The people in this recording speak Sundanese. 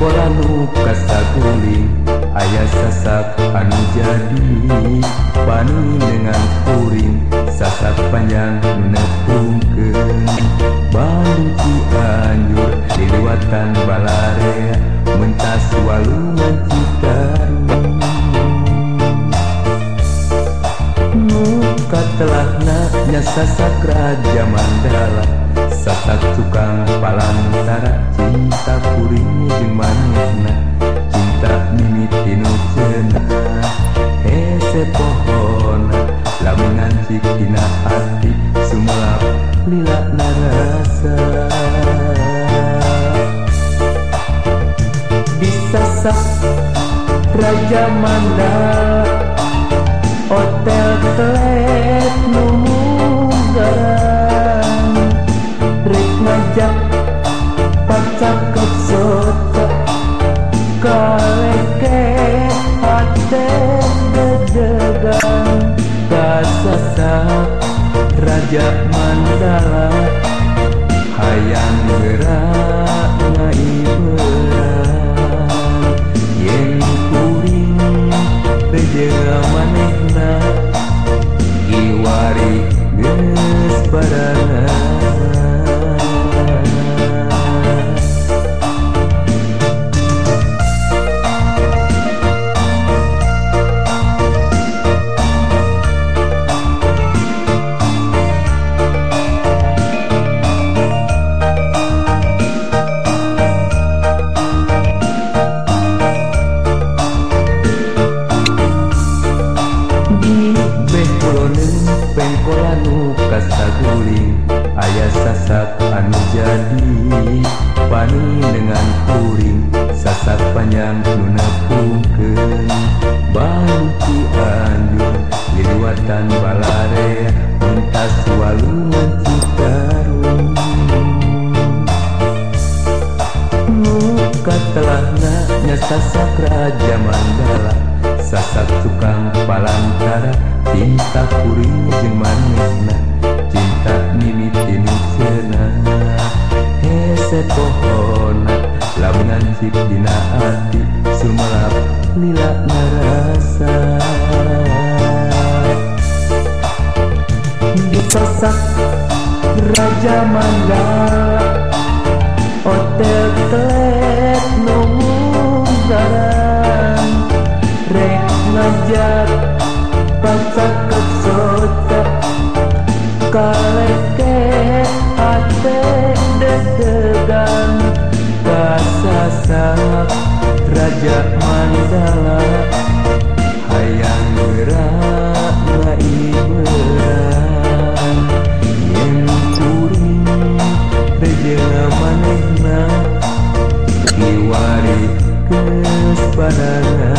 Koranu kasaguling ayah sasak anu jadi. Panu dengan kuring sasak panjang nepungkeun. Balu ti anjur diliwatan balare mentas walungan cita Muka telah naknya sasak raja mandala Sasak tukang palantara cinta puring jeung manehna cinta mimiti nu cenah hese pohon lamun ngancik dina hati semula lila narasa. Disasak Raja Mandala Hotel Kelapa sajak mandala. sasat anu jadi paning dengan kuring sasat panjang nunapungkeun bangki anjur liwatan balare mentas walungan citarum muka telah naknya sasat raja mandala sasat tukang palantara tinta kuring jeung manisna. bila merasa Dipasak Raja Mandala Hotel Telet Nomunggaran Rek ngajak Pasak kesota Kaleke Ate dedegan Kasasa Raja Mandala Hayang gerak lai berat. Yen kuring rejena manehna Kiwari kespadana